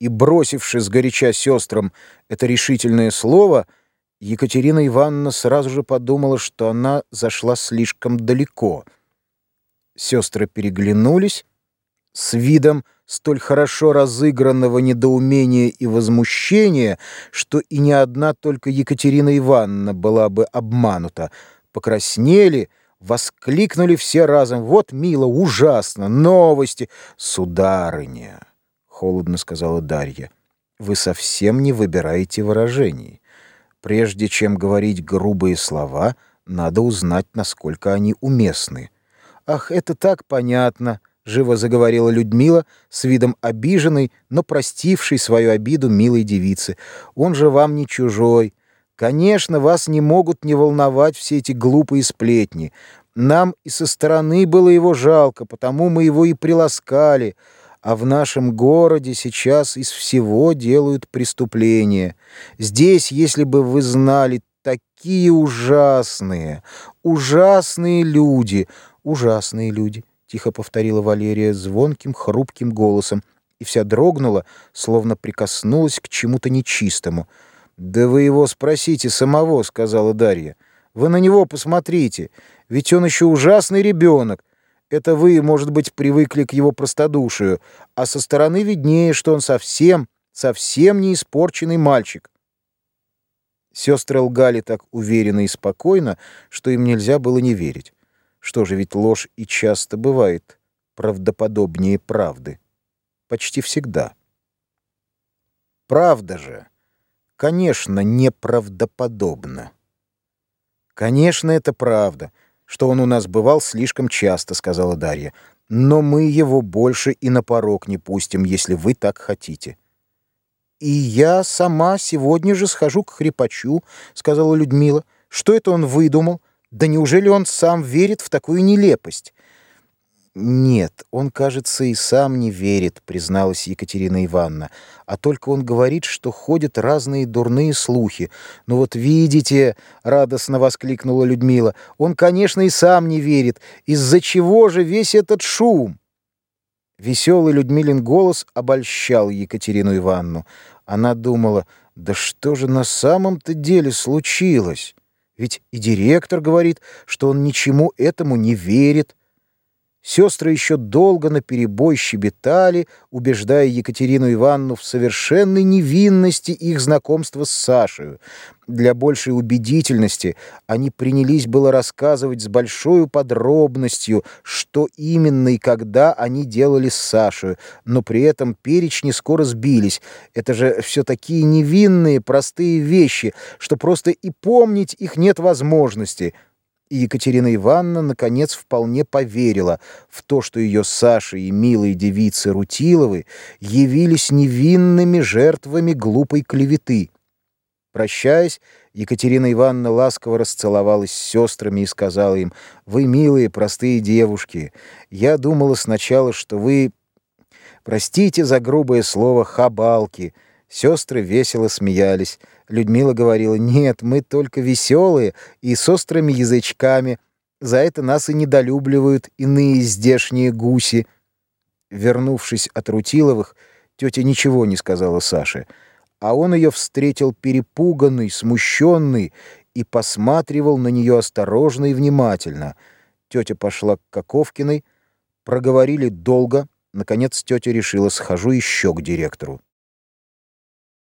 и бросивши сгоряча сестрам это решительное слово, Екатерина Ивановна сразу же подумала, что она зашла слишком далеко. Сестры переглянулись с видом столь хорошо разыгранного недоумения и возмущения, что и не одна только Екатерина Ивановна была бы обманута. Покраснели, воскликнули все разом. «Вот, мило, ужасно! Новости! Сударыня!» Холодно сказала Дарья. Вы совсем не выбираете выражений. Прежде чем говорить грубые слова, надо узнать, насколько они уместны. Ах, это так понятно, живо заговорила Людмила с видом обиженной, но простившей свою обиду милой девицы. Он же вам не чужой. Конечно, вас не могут не волновать все эти глупые сплетни. Нам и со стороны было его жалко, потому мы его и приласкали а в нашем городе сейчас из всего делают преступления. Здесь, если бы вы знали, такие ужасные, ужасные люди, ужасные люди, тихо повторила Валерия звонким, хрупким голосом, и вся дрогнула, словно прикоснулась к чему-то нечистому. «Да вы его спросите самого», — сказала Дарья. «Вы на него посмотрите, ведь он еще ужасный ребенок, это вы, может быть, привыкли к его простодушию, а со стороны виднее, что он совсем, совсем не испорченный мальчик. Сестры лгали так уверенно и спокойно, что им нельзя было не верить. Что же, ведь ложь и часто бывает правдоподобнее правды. Почти всегда. Правда же, конечно, неправдоподобна. Конечно, это правда — что он у нас бывал слишком часто», — сказала Дарья. «Но мы его больше и на порог не пустим, если вы так хотите». «И я сама сегодня же схожу к хрипачу», — сказала Людмила. «Что это он выдумал? Да неужели он сам верит в такую нелепость?» «Нет, он, кажется, и сам не верит», — призналась Екатерина Ивановна. «А только он говорит, что ходят разные дурные слухи. Ну вот видите», — радостно воскликнула Людмила, «он, конечно, и сам не верит. Из-за чего же весь этот шум?» Веселый Людмилин голос обольщал Екатерину Ивановну. Она думала, да что же на самом-то деле случилось? Ведь и директор говорит, что он ничему этому не верит. Сестры еще долго наперебой щебетали, убеждая Екатерину Ивановну в совершенной невинности их знакомства с Сашей. Для большей убедительности они принялись было рассказывать с большой подробностью, что именно и когда они делали с Сашей, но при этом перечни скоро сбились. Это же все такие невинные, простые вещи, что просто и помнить их нет возможности — и Екатерина Ивановна, наконец, вполне поверила в то, что ее Саша и милые девицы Рутиловы явились невинными жертвами глупой клеветы. Прощаясь, Екатерина Ивановна ласково расцеловалась с сестрами и сказала им, «Вы, милые, простые девушки, я думала сначала, что вы, простите за грубое слово, хабалки». Сестры весело смеялись. Людмила говорила, «Нет, мы только веселые и с острыми язычками. За это нас и недолюбливают иные здешние гуси». Вернувшись от Рутиловых, тетя ничего не сказала Саше, а он ее встретил перепуганный, смущенный и посматривал на нее осторожно и внимательно. Тетя пошла к Каковкиной, проговорили долго, наконец тетя решила, схожу еще к директору.